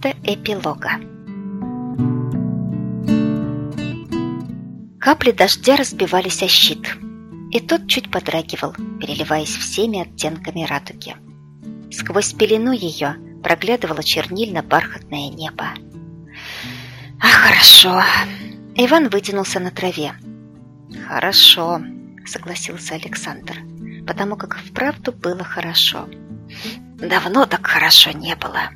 Вместо эпилога Капли дождя разбивались о щит, и тот чуть подрагивал, переливаясь всеми оттенками радуги. Сквозь пелену ее проглядывало чернильно-бархатное небо. «А хорошо!» Иван вытянулся на траве. «Хорошо», — согласился Александр, потому как вправду было хорошо. «Давно так хорошо не было».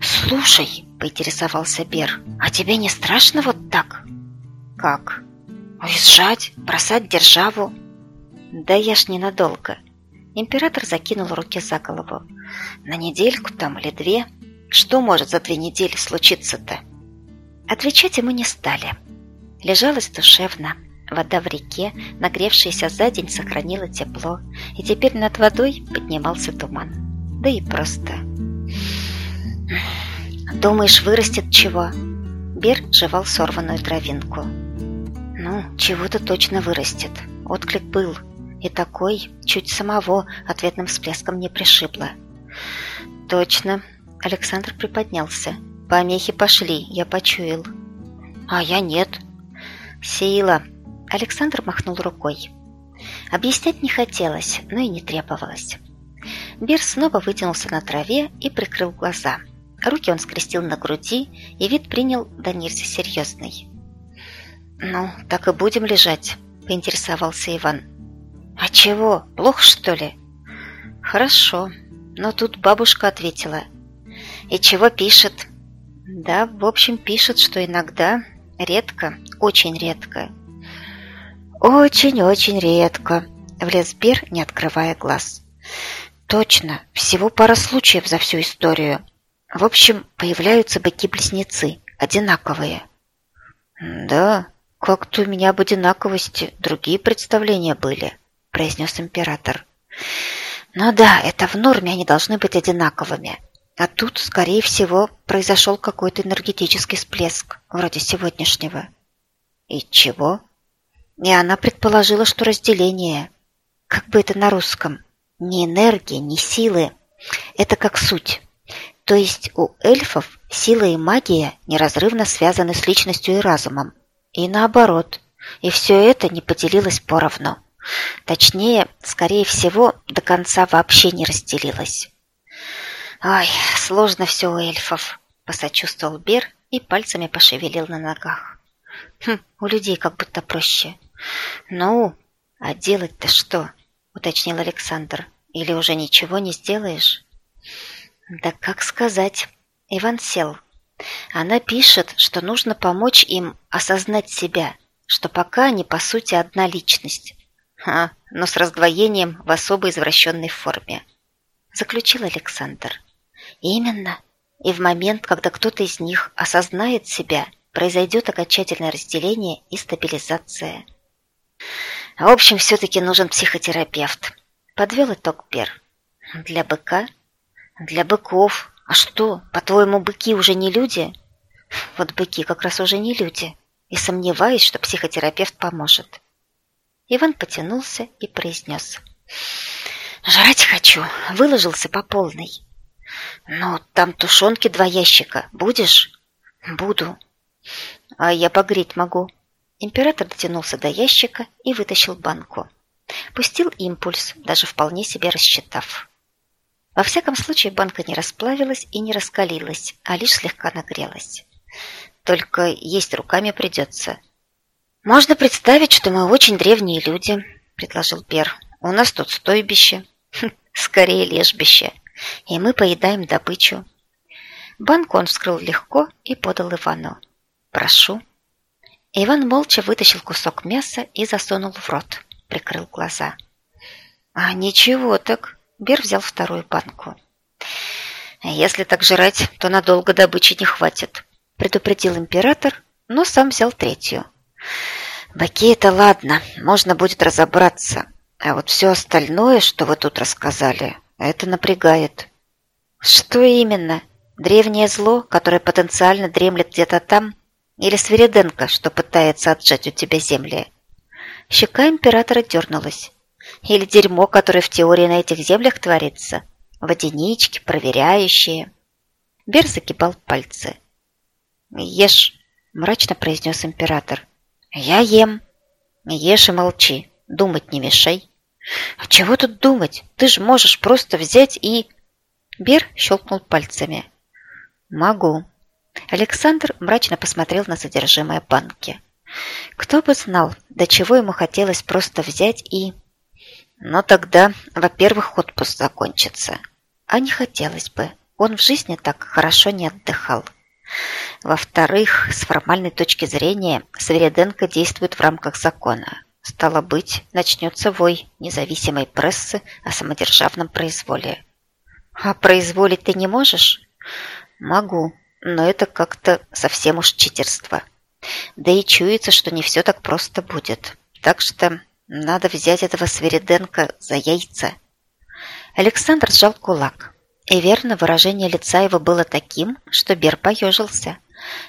«Слушай», — поинтересовался Бер, «а тебе не страшно вот так?» «Как?» «Уезжать? Бросать державу?» «Да я ж ненадолго». Император закинул руки за голову. «На недельку там или две? Что может за две недели случиться-то?» Отвечать ему не стали. Лежалось душевно. Вода в реке, нагревшаяся за день, сохранила тепло, и теперь над водой поднимался туман. Да и просто. «Думаешь, вырастет чего?» Бер жевал сорванную травинку. «Ну, чего-то точно вырастет. Отклик был. И такой, чуть самого, ответным всплеском не пришибло». «Точно». Александр приподнялся. Помехи пошли, я почуял. А я нет. Сила. Александр махнул рукой. Объяснять не хотелось, но и не требовалось. Бир снова вытянулся на траве и прикрыл глаза. Руки он скрестил на груди, и вид принял до нельзя серьезный. «Ну, так и будем лежать», — поинтересовался Иван. «А чего, плохо, что ли?» «Хорошо, но тут бабушка ответила. И чего пишет?» Да, в общем, пишет, что иногда, редко, очень редко. Очень-очень редко, влез Бир, не открывая глаз. Точно, всего пара случаев за всю историю. В общем, появляются быки-близнецы, одинаковые. Да, как-то у меня об одинаковости другие представления были, произнес император. Ну да, это в норме они должны быть одинаковыми. А тут, скорее всего, произошел какой-то энергетический всплеск, вроде сегодняшнего. И чего? И она предположила, что разделение, как бы это на русском, ни энергии, ни силы, это как суть. То есть у эльфов сила и магия неразрывно связаны с личностью и разумом. И наоборот. И все это не поделилось поровну. Точнее, скорее всего, до конца вообще не разделилось. «Ай, сложно все у эльфов», — посочувствовал Бер и пальцами пошевелил на ногах. «Хм, у людей как будто проще». «Ну, а делать-то что?» — уточнил Александр. «Или уже ничего не сделаешь?» «Да как сказать?» Иван сел. Она пишет, что нужно помочь им осознать себя, что пока они, по сути, одна личность. А, но с раздвоением в особо извращенной форме. Заключил Александр. Именно. И в момент, когда кто-то из них осознает себя, произойдет окончательное разделение и стабилизация. В общем, все-таки нужен психотерапевт. Подвел итог Пер. Для быка? Для быков. А что, по-твоему, быки уже не люди? Вот быки как раз уже не люди. И сомневаюсь, что психотерапевт поможет. Иван потянулся и произнес. «Жрать хочу. Выложился по полной. «Ну, там тушенки два ящика. Будешь?» «Буду». «А я погреть могу». Император дотянулся до ящика и вытащил банку. Пустил импульс, даже вполне себе рассчитав. Во всяком случае, банка не расплавилась и не раскалилась, а лишь слегка нагрелась. Только есть руками придется. «Можно представить, что мы очень древние люди», — предложил Пер. «У нас тут стойбище. Хм, скорее лежбище и мы поедаем добычу. Банку он вскрыл легко и подал Ивану. «Прошу». Иван молча вытащил кусок мяса и засунул в рот, прикрыл глаза. «А ничего так», — Бер взял вторую банку. «Если так жрать, то надолго добычи не хватит», — предупредил император, но сам взял третью. «Баки — это ладно, можно будет разобраться, а вот все остальное, что вы тут рассказали, это напрягает. Что именно? Древнее зло, которое потенциально дремлет где-то там? Или Свириденко, что пытается отжать у тебя земли? Щека императора дернулась. Или дерьмо, которое в теории на этих землях творится? Водянички, проверяющие. Бер закипал пальцы. «Ешь!» – мрачно произнес император. «Я ем!» «Ешь и молчи, думать не мешай!» «А чего тут думать? Ты же можешь просто взять и...» Бер щелкнул пальцами. «Могу». Александр мрачно посмотрел на содержимое банки. Кто бы знал, до чего ему хотелось просто взять и... Но тогда, во-первых, отпуск закончится. А не хотелось бы. Он в жизни так хорошо не отдыхал. Во-вторых, с формальной точки зрения, Свериденко действует в рамках закона. Стало быть, начнется вой независимой прессы о самодержавном произволе. А произволить ты не можешь? Могу, но это как-то совсем уж читерство. Да и чуется, что не все так просто будет. Так что надо взять этого Свериденко за яйца. Александр сжал кулак. И верно, выражение лица его было таким, что Бер поежился.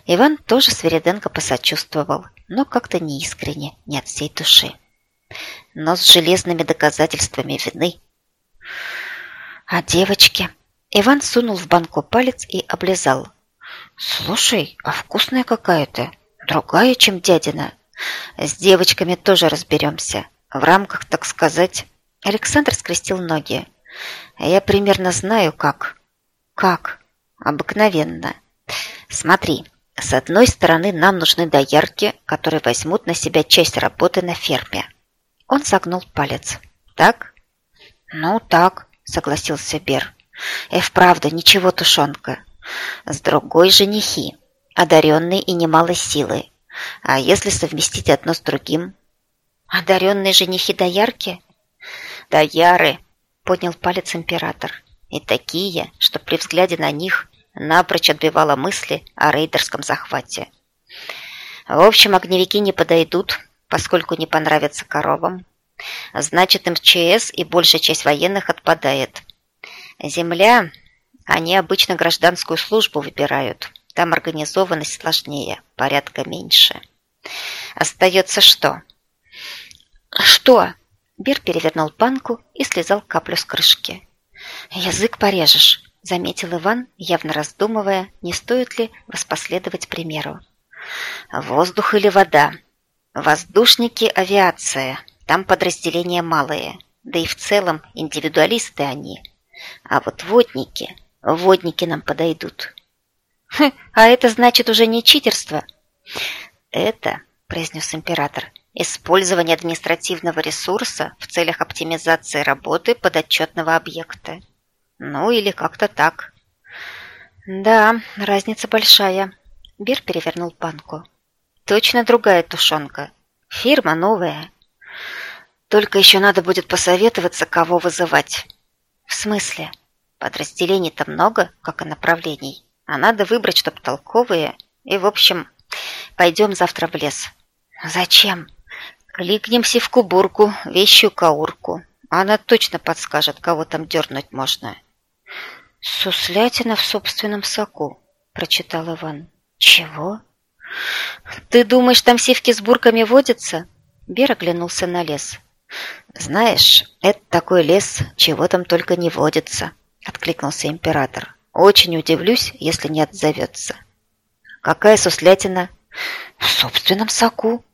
Иван тоже Свериденко посочувствовал, но как-то неискренне, не от всей души. Но с железными доказательствами вины. А девочки? Иван сунул в банку палец и облизал. «Слушай, а вкусная какая-то. Другая, чем дядина. С девочками тоже разберемся. В рамках, так сказать...» Александр скрестил ноги. «Я примерно знаю, как». «Как?» «Обыкновенно. Смотри, с одной стороны нам нужны доярки, которые возьмут на себя часть работы на ферме». Он согнул палец. «Так?» «Ну, так», — согласился Бер. «И вправду, ничего, тушенка. С другой женихи, одаренные и немалой силы. А если совместить одно с другим? Одаренные женихи доярки? Дояры, поднял палец император. И такие, что при взгляде на них напрочь отбивало мысли о рейдерском захвате. В общем, огневики не подойдут, поскольку не понравятся коровам. Значит, МЧС и большая часть военных отпадает. Земля, они обычно гражданскую службу выбирают. Там организованность сложнее, порядка меньше. Остается что? Что? Бир перевернул банку и слезал каплю с крышки. Язык порежешь, заметил Иван, явно раздумывая, не стоит ли воспоследовать примеру. Воздух или вода? Воздушники – авиация. Там подразделения малые. Да и в целом индивидуалисты они. А вот водники, водники нам подойдут. А это значит уже не читерство. Это, произнес император, использование административного ресурса в целях оптимизации работы подотчетного объекта. Ну или как-то так. Да, разница большая. Бир перевернул банку. Точно другая тушенка. Фирма новая. Только еще надо будет посоветоваться, кого вызывать. В смысле? Подразделений-то много, как и направлений. А надо выбрать, чтоб толковые. И, в общем, пойдем завтра в лес. Зачем? Кликнемся в кубурку, вещую каурку. Она точно подскажет, кого там дернуть можно. «Суслятина в собственном соку», — прочитал Иван. «Чего?» «Ты думаешь, там сивки с бурками водятся?» Бер оглянулся на лес. «Знаешь, это такой лес, чего там только не водится», — откликнулся император. Очень удивлюсь, если не отзовется. Какая суслятина? В собственном соку.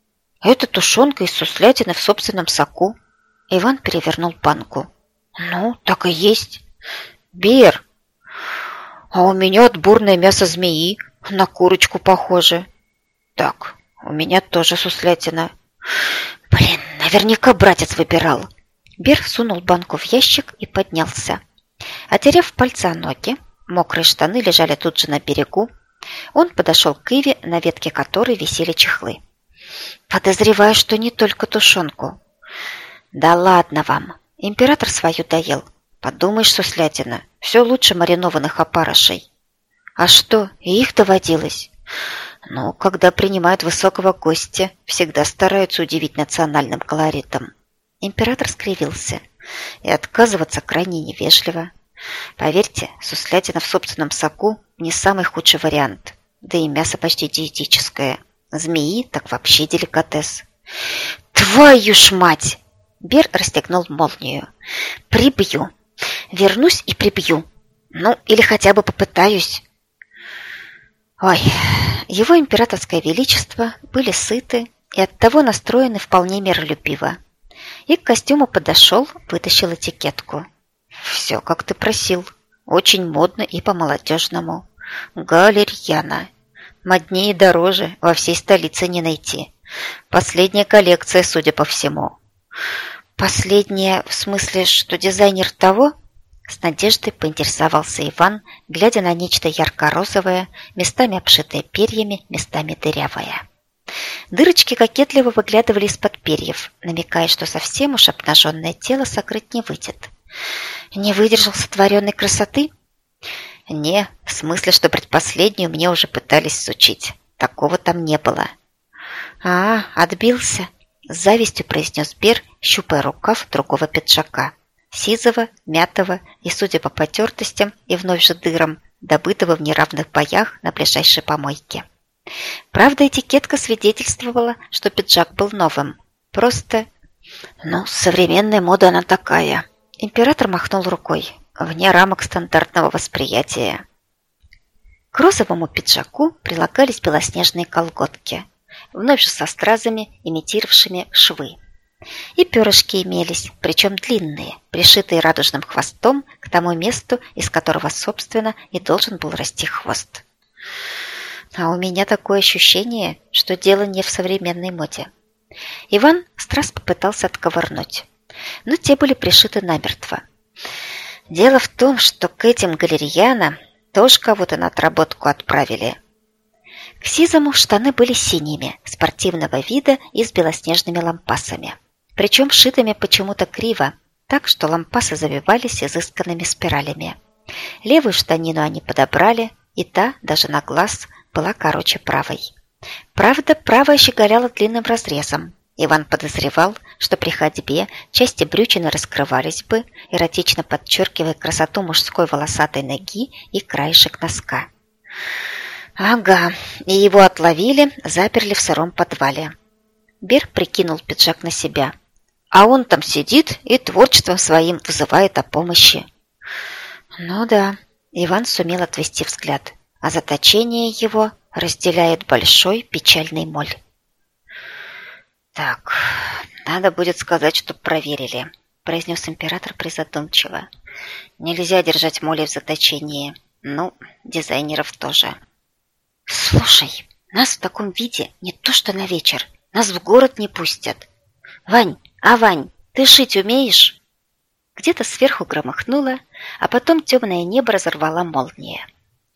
Это тушенка из суслятины в собственном соку. Иван перевернул банку. Ну, так и есть. Бер. А у меня отборное мясо змеи. На курочку похоже. Так, у меня тоже суслятина. Блин, наверняка братец выбирал. Бер сунул банку в ящик и поднялся. Отерев пальцы о ноги, Мокрые штаны лежали тут же на берегу. Он подошел к Иве, на ветке которой висели чехлы. «Подозреваю, что не только тушенку». «Да ладно вам! Император свою доел. Подумаешь, суслятина, все лучше маринованных опарышей». «А что, и их доводилось?» «Ну, когда принимают высокого гостя, всегда стараются удивить национальным колоритом». Император скривился. И отказываться крайне невежливо. Поверьте, суслятина в собственном соку не самый худший вариант. Да и мясо почти диетическое. Змеи так вообще деликатес. Твою ж мать! Бер расстегнул молнию. Прибью. Вернусь и прибью. Ну, или хотя бы попытаюсь. Ой, его императорское величество были сыты и оттого настроены вполне миролюбиво. И к костюму подошел, вытащил этикетку. «Все, как ты просил. Очень модно и по-молодежному. Галерьяна. Моднее и дороже во всей столице не найти. Последняя коллекция, судя по всему». «Последняя в смысле, что дизайнер того?» С надеждой поинтересовался Иван, глядя на нечто ярко-розовое, местами обшитое перьями, местами дырявое. Дырочки кокетливо выглядывали из-под перьев, намекая, что совсем уж обнаженное тело сокрыть не выйдет. Не выдержал сотворенной красоты? Не, в смысле, что предпоследнюю мне уже пытались сучить. Такого там не было. А, отбился, с завистью произнес Бер, щупая рукав другого пиджака сизого, мятого и, судя по потертостям и вновь же дырам, добытого в неравных боях на ближайшей помойке. Правда, этикетка свидетельствовала, что пиджак был новым. Просто... Ну, современная мода она такая. Император махнул рукой, вне рамок стандартного восприятия. К розовому пиджаку прилагались белоснежные колготки, вновь же со стразами, имитировавшими швы. И перышки имелись, причем длинные, пришитые радужным хвостом к тому месту, из которого, собственно, и должен был расти хвост. А у меня такое ощущение, что дело не в современной моде. Иван страст попытался отковырнуть, но те были пришиты намертво. Дело в том, что к этим галериянам тоже кого-то на отработку отправили. К сизому штаны были синими, спортивного вида и с белоснежными лампасами причем шитыми почему-то криво, так что лампасы завивались изысканными спиралями. Левую штанину они подобрали, и та, даже на глаз, была короче правой. Правда, правая щеголяла длинным разрезом. Иван подозревал, что при ходьбе части брючины раскрывались бы, эротично подчеркивая красоту мужской волосатой ноги и краешек носка. Ага, и его отловили, заперли в сыром подвале. Бер прикинул пиджак на себя – а он там сидит и творчеством своим вызывает о помощи. Ну да, Иван сумел отвести взгляд, а заточение его разделяет большой печальный моль. Так, надо будет сказать, чтоб проверили, произнес император призадумчиво. Нельзя держать моли в заточении. Ну, дизайнеров тоже. Слушай, нас в таком виде не то что на вечер, нас в город не пустят. Вань, а, Вань, ты шить умеешь? Где-то сверху громыхнуло, а потом темное небо разорвала молния.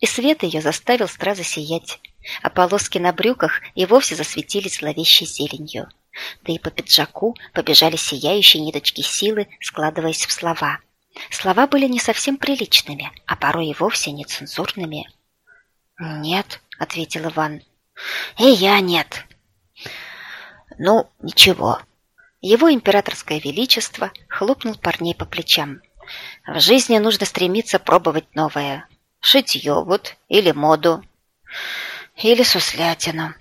И свет ее заставил стразы сиять, а полоски на брюках и вовсе засветились зловещей зеленью. Да и по пиджаку побежали сияющие ниточки силы, складываясь в слова. Слова были не совсем приличными, а порой и вовсе нецензурными. «Нет», — ответил Иван. «И я нет». «Ну, ничего, его императорское величество хлопнул парней по плечам. В жизни нужно стремиться пробовать новое. Шитье вот, или моду, или суслятину.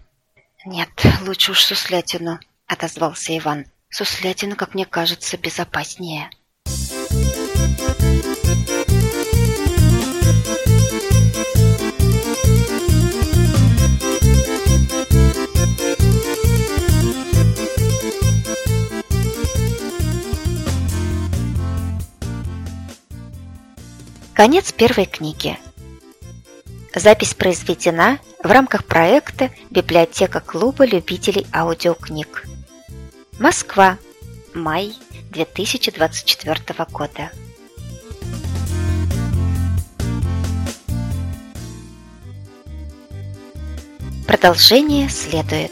Нет, лучше уж суслятину, отозвался Иван. Суслятина, как мне кажется, безопаснее. Конец первой книги. Запись произведена в рамках проекта «Библиотека клуба любителей аудиокниг». Москва. Май 2024 года. Продолжение следует.